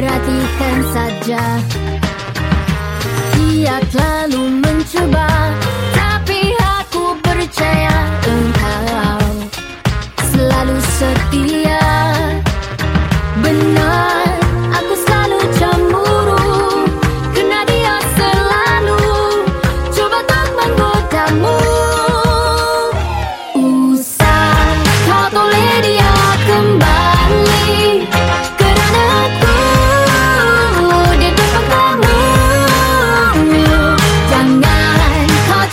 perhatikan saja. Ia selalu mencoba Tapi aku percaya engkau Selalu setia. Benar.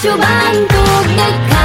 cho bạn cuộc đời